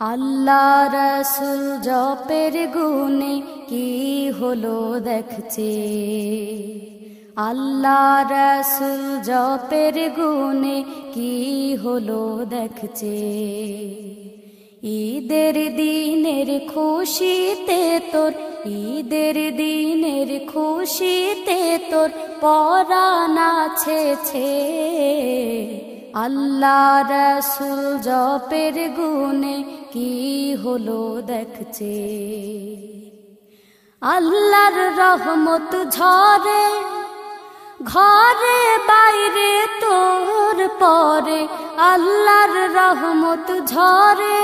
আল্লাহ রসুল জপের গুণে কি হলো দেখছে? আল্লাহ রসুল জপের গুণে কি হলো দেখছে? ঈদের দিনের খুশিতে তোর, ঈদের দিনের খুশিতে তোর পরাণ আছে আল্লাহ রসুল জপের গুণে কি হলো দেখছে? আল্লাহর রহমত ঝরে, ঘরে বাইরে তোর পরে, আল্লাহর রহমত ঝরে।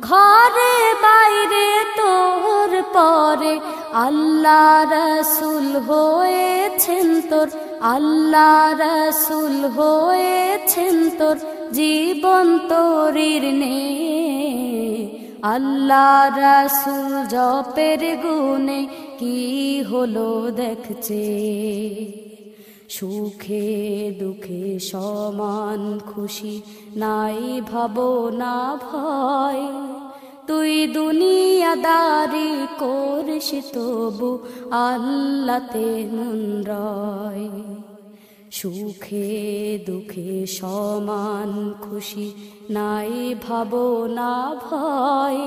ঘরে বাইরে তোর পরে আল্লাহ রসুল হয়েছেন তোর, আল্লাহ রসুল হয়েছেন তোর, জীবন তোরির নে আল্লাহ রসুল জপের গুণে কি হলো দেখছে? সুখে দুঃখে সমান খুশি, নাই ভাবো না ভয়। তুই দুনিয়াদারি করিস তবু আল্লাতে মন রয়। সুখে দুঃখে সমান খুশি, নাই ভাবো না ভয়।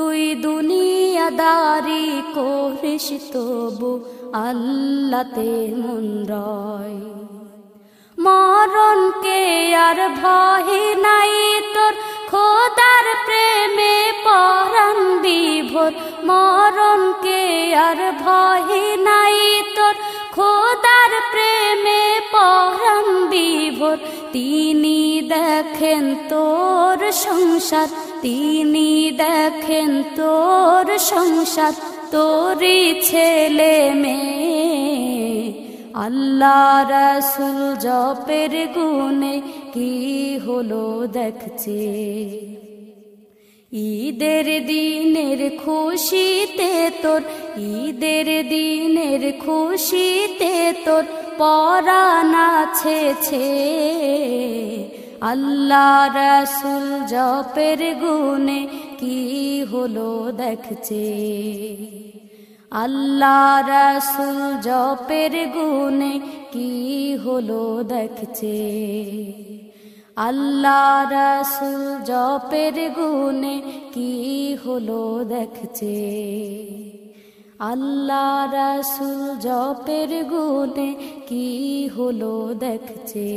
তুই দুনিয়াদারি করিস তবু আল্লাতে মন মরণকে আর ভয় নাই তোর, খোদার প্রেমে পরাণ বিভোর। মরণকে আর ভয় নাই তোর, খোদার প্রেমে পরাণ বিভোর তিনি দেখেন তোর সংসার, তিনি দেখেন তোর সংসার, তোরই ছেলে মেয়ে। আল্লাহ রসুল জপের গুনে কি হলো দেখছে? ঈদের দিনের খুশিতে তোর, ঈদের দিনের খুশিতে তোর পরাণ আছে আল্লাহ রসুল জপের গুণে কি হলো দেখছে আল্লাহ রসুল জপের গুণে কি হলো দেখছে আল্লাহ রসুল জপের গুণে কি হলো দেখছে? আল্লাহ রসুল জপের গুণে কি হলো দেখছে?